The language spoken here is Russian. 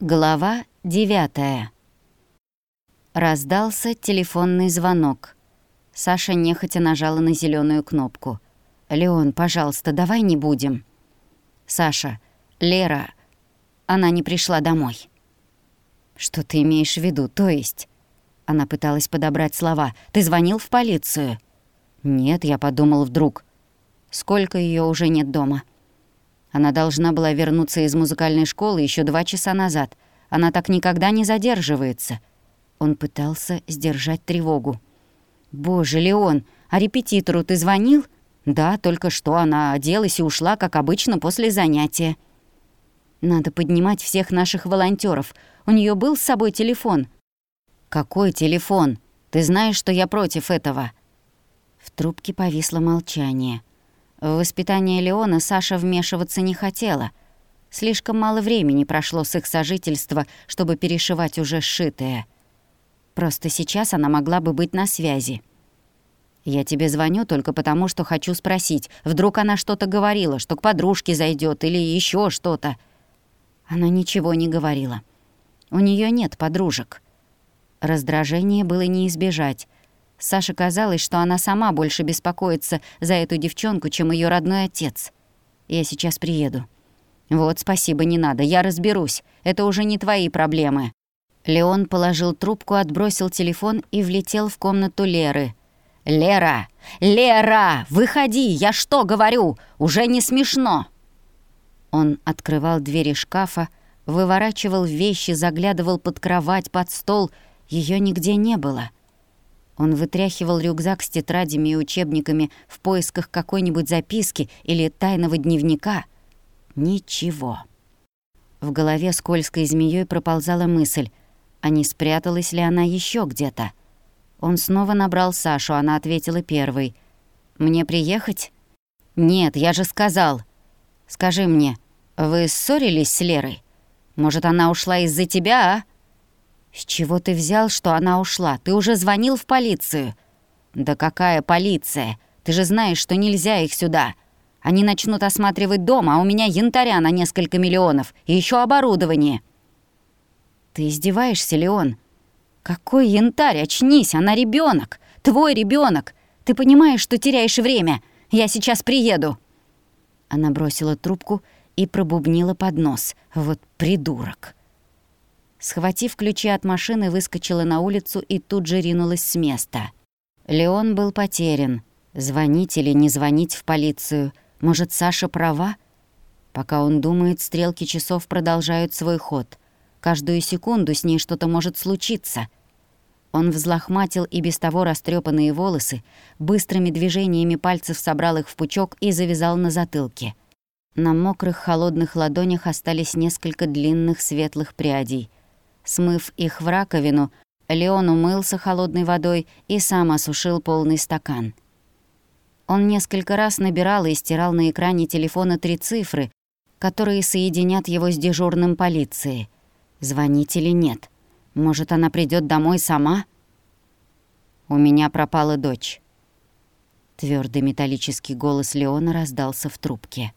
Глава девятая. Раздался телефонный звонок. Саша нехотя нажала на зеленую кнопку. «Леон, пожалуйста, давай не будем». «Саша, Лера, она не пришла домой». «Что ты имеешь в виду, то есть?» Она пыталась подобрать слова. «Ты звонил в полицию?» «Нет, я подумал вдруг. Сколько ее уже нет дома?» Она должна была вернуться из музыкальной школы еще два часа назад. Она так никогда не задерживается. Он пытался сдержать тревогу. «Боже, Леон, а репетитору ты звонил?» «Да, только что она оделась и ушла, как обычно, после занятия». «Надо поднимать всех наших волонтеров. У нее был с собой телефон?» «Какой телефон? Ты знаешь, что я против этого?» В трубке повисло молчание. В воспитание Леона Саша вмешиваться не хотела. Слишком мало времени прошло с их сожительства, чтобы перешивать уже сшитое. Просто сейчас она могла бы быть на связи. «Я тебе звоню только потому, что хочу спросить. Вдруг она что-то говорила, что к подружке зайдет или еще что-то?» Она ничего не говорила. У нее нет подружек. Раздражение было не избежать. Саше казалось, что она сама больше беспокоится за эту девчонку, чем ее родной отец. «Я сейчас приеду». «Вот, спасибо, не надо, я разберусь. Это уже не твои проблемы». Леон положил трубку, отбросил телефон и влетел в комнату Леры. «Лера! Лера! Выходи! Я что говорю? Уже не смешно!» Он открывал двери шкафа, выворачивал вещи, заглядывал под кровать, под стол. Ее нигде не было. Он вытряхивал рюкзак с тетрадями и учебниками в поисках какой-нибудь записки или тайного дневника. Ничего. В голове скользкой змеей проползала мысль, а не спряталась ли она еще где-то. Он снова набрал Сашу, она ответила первой. «Мне приехать?» «Нет, я же сказал. Скажи мне, вы ссорились с Лерой? Может, она ушла из-за тебя, а?» «С чего ты взял, что она ушла? Ты уже звонил в полицию?» «Да какая полиция? Ты же знаешь, что нельзя их сюда. Они начнут осматривать дом, а у меня янтаря на несколько миллионов и еще оборудование». «Ты издеваешься, Леон?» «Какой янтарь? Очнись, она ребенок, Твой ребенок. Ты понимаешь, что теряешь время? Я сейчас приеду». Она бросила трубку и пробубнила под нос. «Вот придурок». Схватив ключи от машины, выскочила на улицу и тут же ринулась с места. Леон был потерян. Звонить или не звонить в полицию? Может, Саша права? Пока он думает, стрелки часов продолжают свой ход. Каждую секунду с ней что-то может случиться. Он взлохматил и без того растрепанные волосы, быстрыми движениями пальцев собрал их в пучок и завязал на затылке. На мокрых холодных ладонях остались несколько длинных светлых прядей — Смыв их в раковину, Леон умылся холодной водой и сам осушил полный стакан. Он несколько раз набирал и стирал на экране телефона три цифры, которые соединят его с дежурным полиции. Звонить или нет? Может, она придет домой сама? «У меня пропала дочь». Твердый металлический голос Леона раздался в трубке.